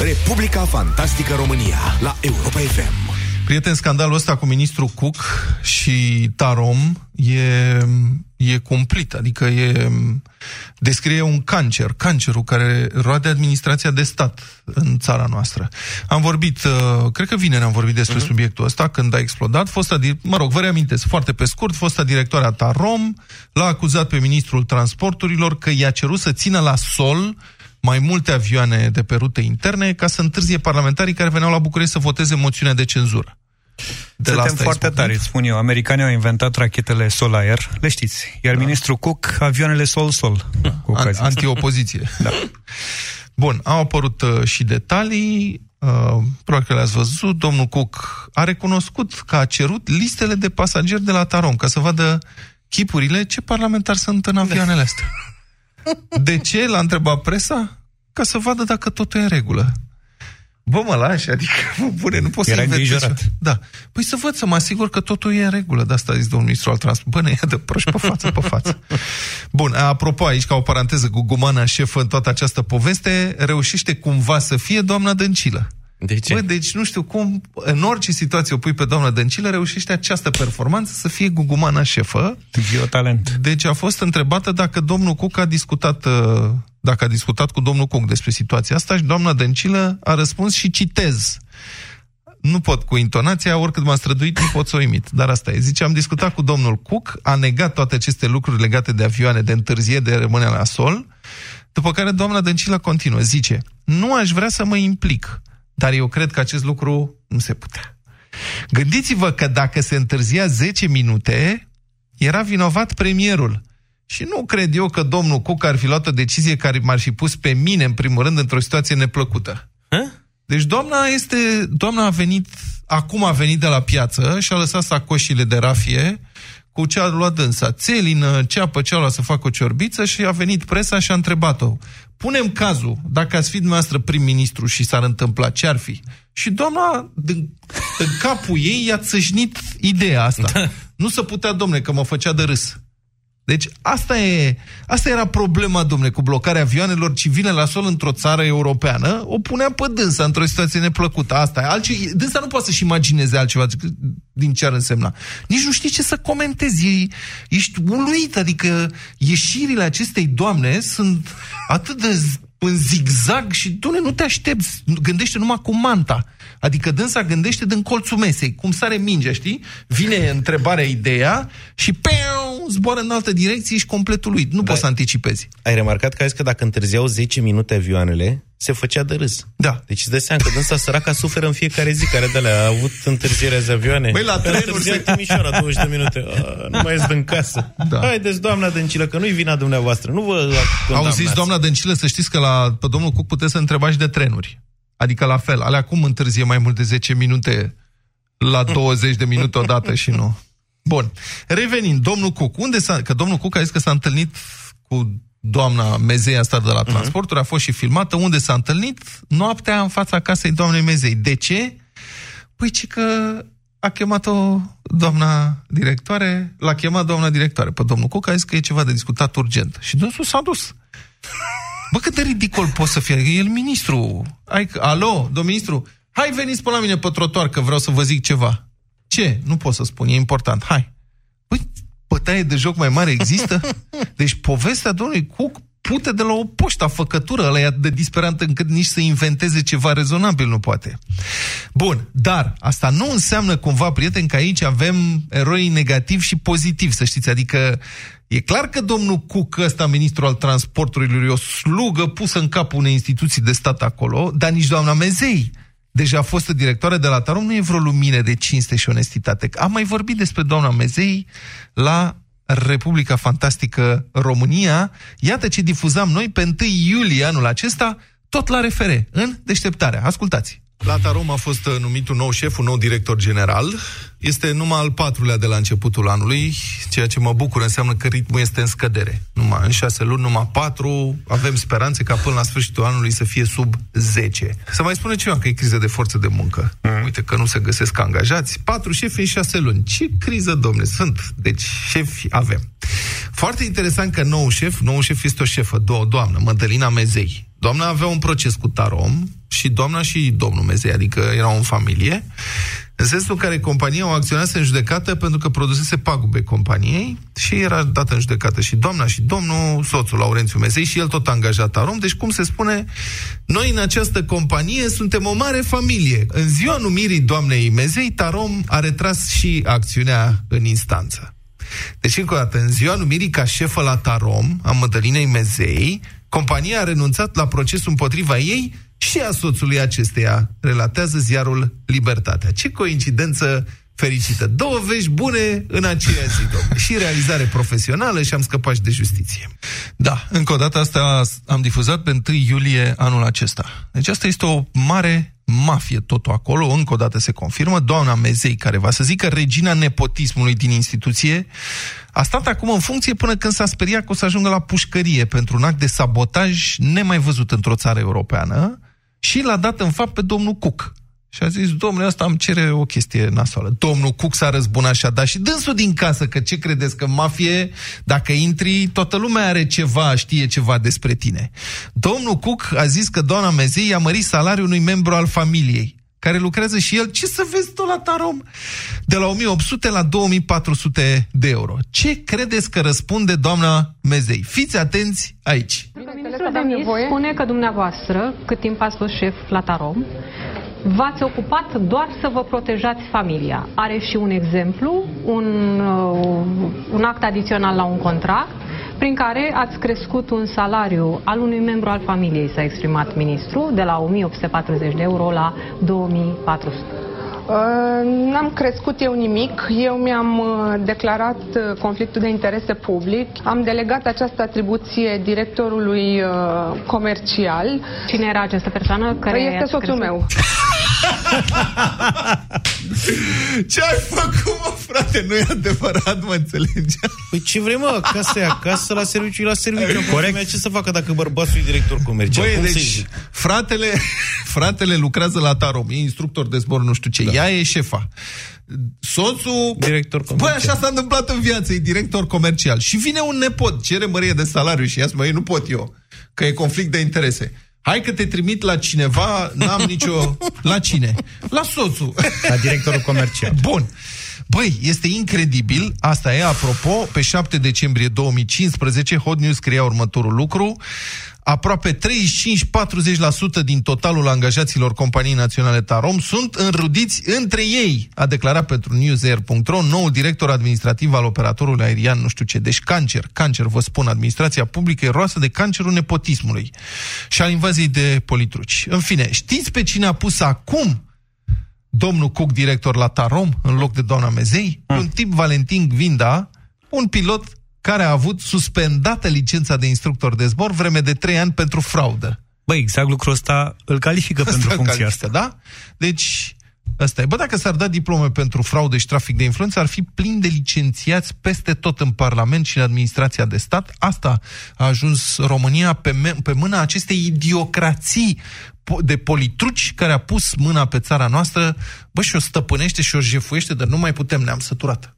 Republica Fantastică România la Europa FM. Prieten, scandalul ăsta cu ministrul Cook și Tarom e, e cumplit, adică e, descrie un cancer, cancerul care roade administrația de stat în țara noastră. Am vorbit, uh, cred că vineri am vorbit despre uh-huh. subiectul ăsta, când a explodat, fosta, mă rog, vă reamintesc, foarte pe scurt, fosta directoarea Tarom l-a acuzat pe ministrul transporturilor că i-a cerut să țină la sol mai multe avioane de pe rute interne ca să întârzie parlamentarii care veneau la București să voteze moțiunea de cenzură. De Suntem foarte tari, îți spun eu. Americanii au inventat rachetele Sol-Air, le știți. Iar da. ministrul Cook, avioanele Sol-Sol. An- antiopoziție. da. Bun, au apărut uh, și detalii, uh, probabil că le-ați văzut. Domnul Cook a recunoscut că a cerut listele de pasageri de la Tarom, ca să vadă chipurile ce parlamentari sunt în avioanele astea. De ce? L-a întrebat presa? Ca să vadă dacă totul e în regulă. Bă, mă lași, adică, mă bune, nu pot să inventez. Da. Păi să văd, să mă asigur că totul e în regulă. De asta a zis domnul ministru al transport. Bă, ne ia de proști pe față, pe față. Bun, apropo, aici, ca o paranteză, cu gumana șefă în toată această poveste, reușește cumva să fie doamna Dăncilă. De ce? Bă, deci nu știu cum, în orice situație o pui pe doamna Dăncilă, reușește această performanță să fie gugumana șefă. talent. Deci a fost întrebată dacă domnul Cuc a discutat, uh, dacă a discutat cu domnul Cuc despre situația asta și doamna Dăncilă a răspuns și citez. Nu pot cu intonația, oricât m-am străduit, nu pot să o imit. Dar asta e. Zice, am discutat cu domnul Cook, a negat toate aceste lucruri legate de avioane, de întârzie, de rămâne la sol, după care doamna Dăncilă continuă. Zice, nu aș vrea să mă implic dar eu cred că acest lucru nu se putea. Gândiți-vă că dacă se întârzia 10 minute, era vinovat premierul. Și nu cred eu că domnul Cuc ar fi luat o decizie care m-ar fi pus pe mine, în primul rând, într-o situație neplăcută. Hă? Deci doamna este, doamna a venit, acum a venit de la piață și a lăsat sacoșile de rafie cu ce a luat dânsa. Țelină, ceapă, cealaltă să facă o ciorbiță și a venit presa și a întrebat-o. Punem cazul, dacă ați fi dumneavoastră prim-ministru și s-ar întâmpla, ce ar fi? Și doamna, din, în capul ei, i-a țâșnit ideea asta. Da. Nu se putea, domne, că mă făcea de râs. Deci asta, e, asta era problema, domnule, cu blocarea avioanelor civile la sol într-o țară europeană, o punea pe dânsa într-o situație neplăcută. Asta e. Alce, dânsa nu poate să-și imagineze altceva din ce ar însemna. Nici nu știi ce să comentezi. E, ești uluit, adică ieșirile acestei doamne sunt atât de în zigzag și, tu nu te aștepți, gândește numai cu manta. Adică dânsa gândește din colțul mesei, cum sare mingea, știi? Vine întrebarea, ideea și peu, zboară în altă direcție și complet uluit. Nu da. poți să anticipezi. Ai remarcat că ai zis că dacă întârziau 10 minute avioanele, se făcea de râs. Da. Deci îți dai seama că dânsa săraca suferă în fiecare zi care de a avut întârzierea de avioane. Băi, la trenuri se... Timișoara 20 de minute. A, nu mai ies din casă. Da. Haideți, doamna Dăncilă, că nu-i vina dumneavoastră. Nu vă Auziți, doamna Dăncilă, să știți că la, pe domnul Cuc puteți să întrebați de trenuri. Adică la fel, alea cum întârzie mai mult de 10 minute la 20 de minute odată și nu. Bun. Revenind, domnul Cuc, unde s-a, că domnul Cuc a zis că s-a întâlnit cu doamna Mezei asta de la uh-huh. transporturi, a fost și filmată, unde s-a întâlnit noaptea în fața casei doamnei Mezei. De ce? Păi ce că a chemat-o doamna directoare, l-a chemat doamna directoare pe domnul Cuc, a zis că e ceva de discutat urgent. Și dânsul s-a dus. Bă, cât de ridicol poți să fie? E el ministru. Hai, alo, domn ministru, hai veniți pe la mine pe trotuar că vreau să vă zic ceva. Ce? Nu pot să spun, e important. Hai. Păi, bătaie de joc mai mare există? Deci povestea domnului Cook pute de la o poștă, făcătură, ăla e de disperant încât nici să inventeze ceva rezonabil nu poate. Bun, dar asta nu înseamnă cumva, prieten, că aici avem eroi negativi și pozitivi, să știți, adică E clar că domnul Cuc, ăsta, ministrul al transporturilor, e o slugă pusă în capul unei instituții de stat acolo, dar nici doamna Mezei, deja fostă directoare de la Tarom, nu e vreo lumină de cinste și onestitate. Am mai vorbit despre doamna Mezei la Republica Fantastică România. Iată ce difuzam noi pe 1 iulie anul acesta, tot la refere, în deșteptarea. Ascultați! La Tarom a fost uh, numit un nou șef, un nou director general. Este numai al patrulea de la începutul anului, ceea ce mă bucur înseamnă că ritmul este în scădere. Numai în șase luni, numai patru, avem speranțe ca până la sfârșitul anului să fie sub 10. Să mai spune ceva că e criză de forță de muncă. Mm. Uite că nu se găsesc angajați. Patru șefi în șase luni. Ce criză, domne, sunt. Deci șefi avem. Foarte interesant că nou șef, nou șef este o șefă, do- doamnă, Mădălina Mezei Doamna avea un proces cu Tarom și doamna și domnul Mezei, adică erau în familie, în sensul în care compania o acționase în judecată pentru că produsese pagube companiei și era dată în judecată și doamna și domnul, soțul Laurențiu Mezei și el tot angajat Tarom. Deci, cum se spune, noi în această companie suntem o mare familie. În ziua numirii doamnei Mezei, Tarom a retras și acțiunea în instanță. Deci, încă o dată, în ziua numirii ca șefă la Tarom, a Mădălinei Mezei, compania a renunțat la procesul împotriva ei și a soțului acesteia, relatează ziarul Libertatea. Ce coincidență fericită. Două vești bune în aceea zi, domnule. Și realizare profesională și am scăpat și de justiție. Da, încă o dată asta am difuzat pe 1 iulie anul acesta. Deci asta este o mare mafie totul acolo, încă o dată se confirmă, doamna Mezei, care va să zică regina nepotismului din instituție, a stat acum în funcție până când s-a speriat că o să ajungă la pușcărie pentru un act de sabotaj nemai văzut într-o țară europeană și l-a dat în fapt pe domnul Cook. Și a zis, domnule, asta îmi cere o chestie nasoală. Domnul Cook s-a răzbunat și a dat și dânsul din casă, că ce credeți, că mafie, dacă intri, toată lumea are ceva, știe ceva despre tine. Domnul Cook a zis că doamna Mezei a mărit salariul unui membru al familiei care lucrează și el, ce să vezi tu la Tarom? De la 1800 la 2400 de euro. Ce credeți că răspunde doamna Mezei? Fiți atenți aici. Ministrul Denis spune că dumneavoastră, cât timp ați fost șef la Tarom, v-ați ocupat doar să vă protejați familia. Are și un exemplu, un, uh, un act adițional la un contract, prin care ați crescut un salariu al unui membru al familiei, s-a exprimat ministru, de la 1840 de euro la 2400. Uh, n-am crescut eu nimic. Eu mi-am uh, declarat uh, conflictul de interese public. Am delegat această atribuție directorului comercial. Cine era această persoană? Care este soțul crescut? meu. Ce ai făcut, mă, frate? Nu e adevărat, mă înțelegi? Păi ce vrei, mă? Acasă e acasă, la serviciu la serviciu. Corect. Ce să facă dacă bărbatul e director comercial? Băi, deci, fratele, fratele lucrează la Tarom, e instructor de zbor, nu știu ce. Da. Ea e șefa. Soțul... Director comercial. Băi, așa s-a întâmplat în viață, e director comercial. Și vine un nepot, cere mărie de salariu și ea spune, măi, nu pot eu, că e conflict de interese. Hai că te trimit la cineva, n-am nicio... La cine? La soțul. La directorul comercial. Bun. Băi, este incredibil, asta e, apropo, pe 7 decembrie 2015, Hot News scria următorul lucru, aproape 35-40% din totalul angajaților companiei naționale Tarom sunt înrudiți între ei, a declarat pentru newsair.ro noul director administrativ al operatorului aerian, nu știu ce. Deci cancer, cancer, vă spun, administrația publică e roasă de cancerul nepotismului și al invaziei de politruci. În fine, știți pe cine a pus acum domnul Cook director la Tarom în loc de doamna Mezei? Mm. Un tip Valentin Gvinda, un pilot care a avut suspendată licența de instructor de zbor vreme de 3 ani pentru fraudă. Băi, exact lucrul ăsta îl califică asta pentru funcția califică, asta. Da? Deci, Asta e. Bă, dacă s-ar da diplome pentru fraudă și trafic de influență, ar fi plin de licențiați peste tot în Parlament și în administrația de stat. Asta a ajuns România pe, pe mâna acestei idiocrații de politruci care a pus mâna pe țara noastră, bă, și o stăpânește și o jefuiește, dar nu mai putem, ne-am săturat.